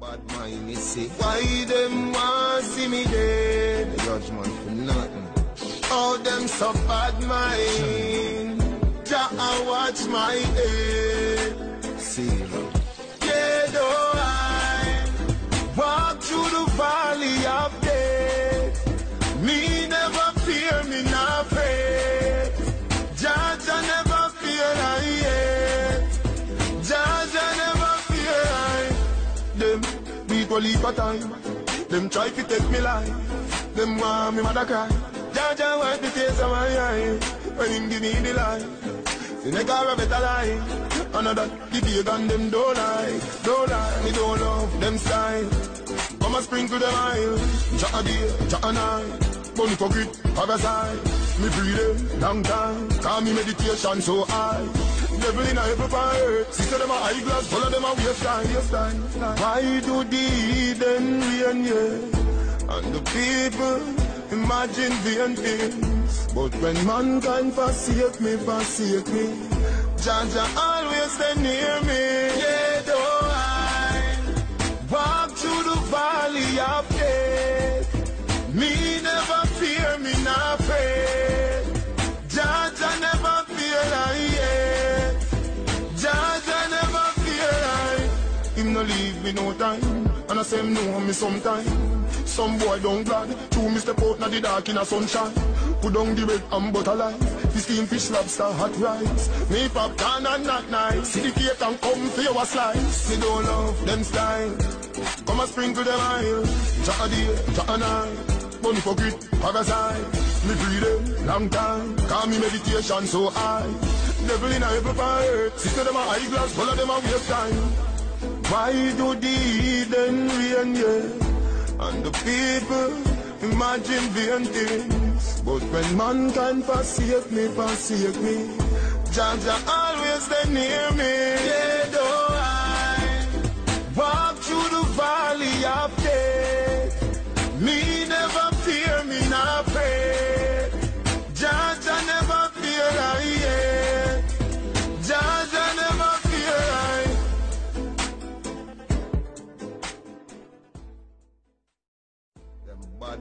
Bad mind, me say. Why them want see me dead? Judgment for nothing. All them so bad mind. Jah I watch my head. See, love. A leap of time. Them try to take me life. Them want me mother cry. Jah wipe the tears of my eye. When him give me the life. The nigga a better life. Another the pagan them don't like, don't like. Me don't love them style. Come and sprinkle them oil. Jah a day, Jah a night. Money pocket, parasite. Me free them long time. Call me meditation so high. Devil in a every part. Sister them a eyeglass, follow them a waste time. Why do the heathen reign, yeah? And the people imagine vain things. But when mankind forsake me, forsake me, Jah always stay near me. Yeah, though I walk through the valley of death, me me no time, and I say know me sometime. Some boy don't glad, two me step out na the dark in a sunshine. Put down the bread and butter life. The steam fish, lobster, hot rice. Me popcorn and not nice. See the cake and come for your slice. Me don't love them style. Come and sprinkle them oil. Jah a day, Jah a night. Money for grit, parasite. Me breathe them long time. Call me meditation so high. Devil in a every part. Sister them a eyeglass, follow them a waste time. Why do the heathen reign, yeah? And the people imagine vain things. But when mankind forsake me, forsake me, Jah always stay near me. pod.